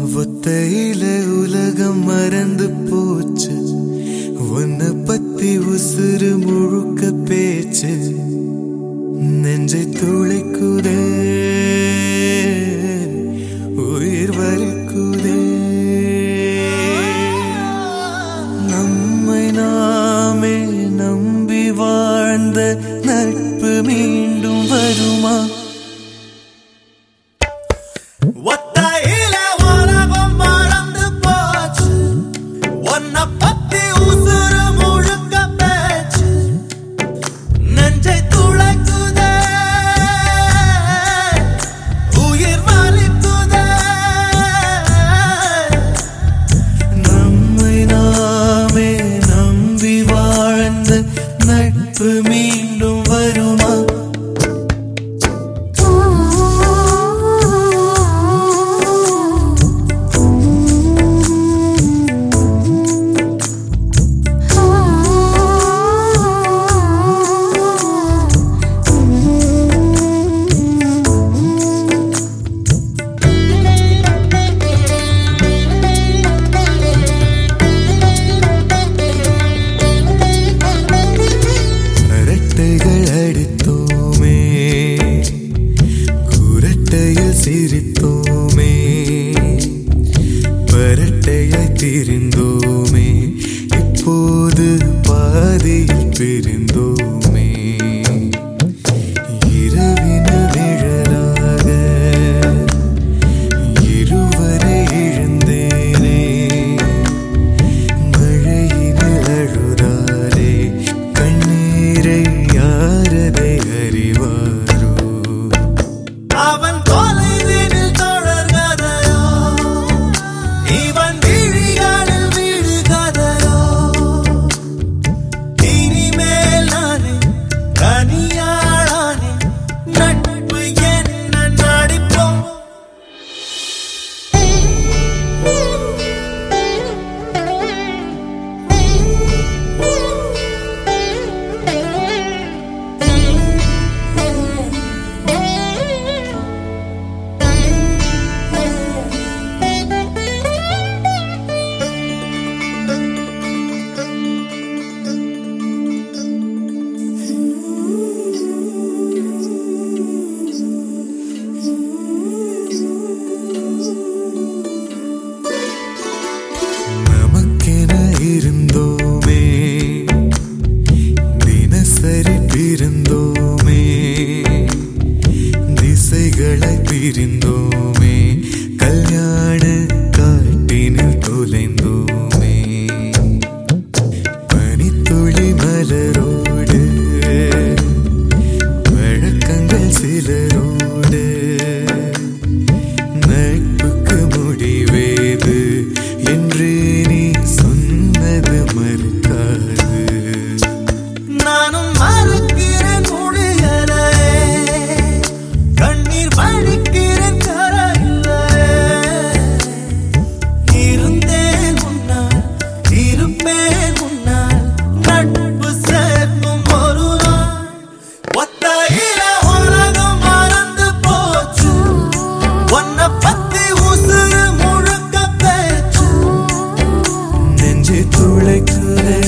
ஒத்தையில உலகம் மறந்து போச்சு. உன்னை பத்தி உசுறு முழுக்க பேச்சு. நெஞ்சை துளைக்குதே உயிர் வலிக்குதே. நம்மை நாமே நம்பி வாழ்ந்த நட்பு மீண்டும் வருமா? What? நட்பு மீண்டும் வருமா திரிந்தோமே இப்போது பாதையில் பிரிந்தோமே. திசைகளை விளைக்குதே